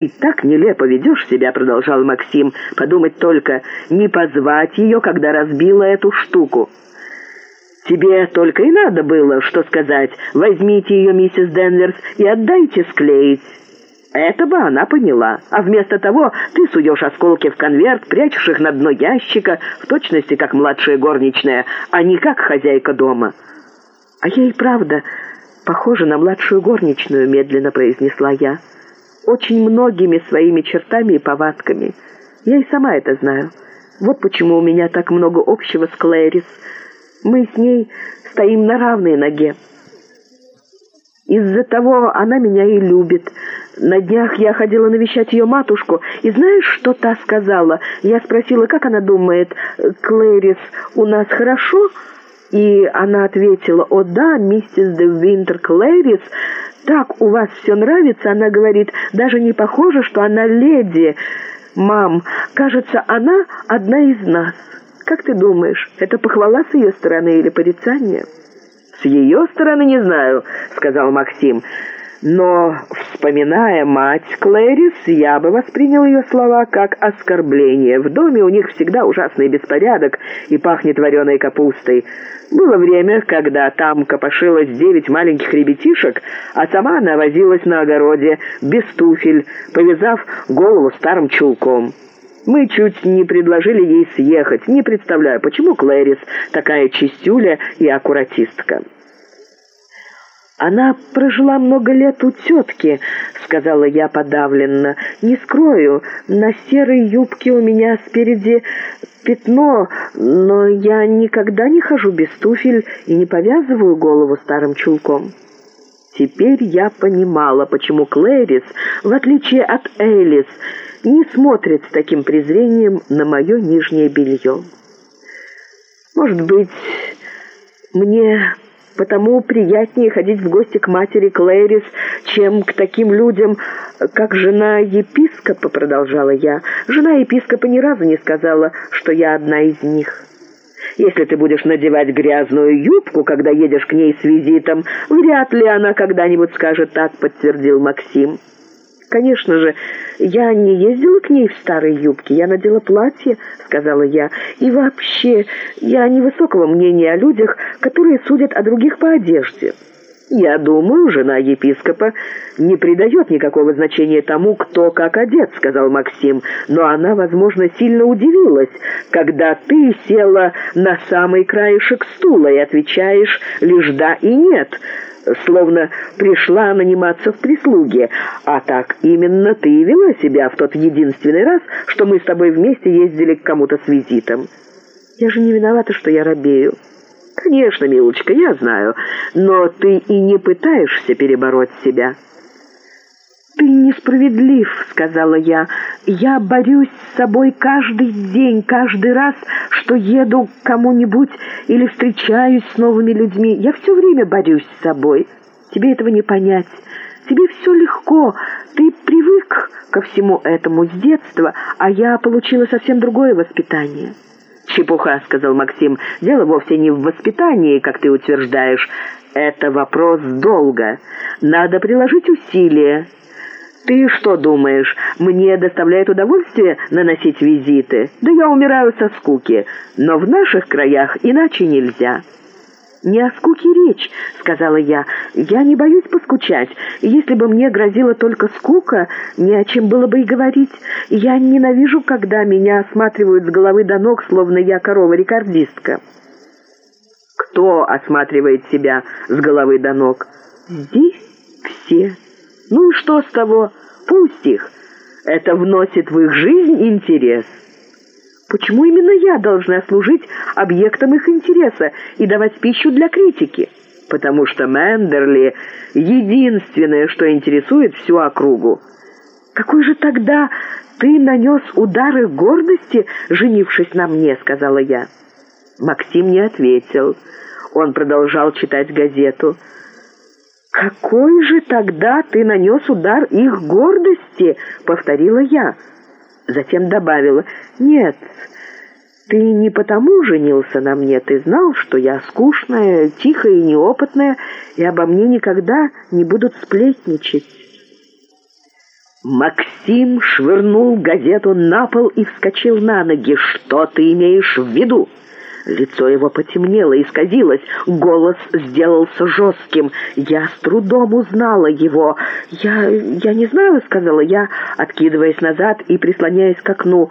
«И так нелепо ведешь себя», — продолжал Максим. «Подумать только, не позвать ее, когда разбила эту штуку». «Тебе только и надо было, что сказать. Возьмите ее, миссис Денверс, и отдайте склеить». Это бы она поняла. А вместо того ты суешь осколки в конверт, прячешь их на дно ящика, в точности как младшая горничная, а не как хозяйка дома. «А и правда похожа на младшую горничную», — медленно произнесла я очень многими своими чертами и повадками. Я и сама это знаю. Вот почему у меня так много общего с Клэрис. Мы с ней стоим на равной ноге. Из-за того она меня и любит. На днях я ходила навещать ее матушку, и знаешь, что та сказала? Я спросила, как она думает, Клэрис, у нас хорошо?» И она ответила, «О да, миссис де Винтер Клэрис, так у вас все нравится?» Она говорит, «Даже не похоже, что она леди. Мам, кажется, она одна из нас. Как ты думаешь, это похвала с ее стороны или порицание?» «С ее стороны не знаю», — сказал Максим. Но, вспоминая мать Клэрис, я бы воспринял ее слова как оскорбление. В доме у них всегда ужасный беспорядок и пахнет вареной капустой. Было время, когда там копошилось девять маленьких ребятишек, а сама она возилась на огороде, без туфель, повязав голову старым чулком. Мы чуть не предложили ей съехать, не представляю, почему Клэрис такая чистюля и аккуратистка. «Она прожила много лет у тетки», — сказала я подавленно. «Не скрою, на серой юбке у меня спереди пятно, но я никогда не хожу без туфель и не повязываю голову старым чулком». Теперь я понимала, почему Клэрис, в отличие от Элис, не смотрит с таким презрением на мое нижнее белье. Может быть, мне потому приятнее ходить в гости к матери Клэрис, чем к таким людям, как жена епископа», — продолжала я. «Жена епископа ни разу не сказала, что я одна из них». «Если ты будешь надевать грязную юбку, когда едешь к ней с визитом, вряд ли она когда-нибудь скажет так», — подтвердил Максим. «Конечно же, я не ездила к ней в старой юбке, я надела платье», — сказала я. «И вообще, я невысокого мнения о людях, которые судят о других по одежде». «Я думаю, жена епископа не придает никакого значения тому, кто как одет», — сказал Максим. «Но она, возможно, сильно удивилась, когда ты села на самый краешек стула и отвечаешь лишь «да» и «нет» словно пришла наниматься в прислуге. А так именно ты и вела себя в тот единственный раз, что мы с тобой вместе ездили к кому-то с визитом. Я же не виновата, что я робею. Конечно, милочка, я знаю, но ты и не пытаешься перебороть себя». «Ты несправедлив», — сказала я. «Я борюсь с собой каждый день, каждый раз, что еду к кому-нибудь или встречаюсь с новыми людьми. Я все время борюсь с собой. Тебе этого не понять. Тебе все легко. Ты привык ко всему этому с детства, а я получила совсем другое воспитание». «Чепуха», — сказал Максим. «Дело вовсе не в воспитании, как ты утверждаешь. Это вопрос долга. Надо приложить усилия». «Ты что думаешь, мне доставляет удовольствие наносить визиты? Да я умираю со скуки, но в наших краях иначе нельзя». «Не о скуке речь», — сказала я. «Я не боюсь поскучать. Если бы мне грозила только скука, не о чем было бы и говорить. Я ненавижу, когда меня осматривают с головы до ног, словно я корова-рекордистка». «Кто осматривает себя с головы до ног?» «Здесь все». Ну и что с того? Пусть их. Это вносит в их жизнь интерес. Почему именно я должна служить объектом их интереса и давать пищу для критики? Потому что Мендерли — единственное, что интересует всю округу. Какой же тогда ты нанес удары гордости, женившись на мне, сказала я. Максим не ответил. Он продолжал читать газету. «Какой же тогда ты нанес удар их гордости?» — повторила я. Затем добавила, «Нет, ты не потому женился на мне, ты знал, что я скучная, тихая и неопытная, и обо мне никогда не будут сплетничать». Максим швырнул газету на пол и вскочил на ноги. «Что ты имеешь в виду?» Лицо его потемнело, исказилось, голос сделался жестким. Я с трудом узнала его. «Я... я не знаю», — сказала я, откидываясь назад и прислоняясь к окну.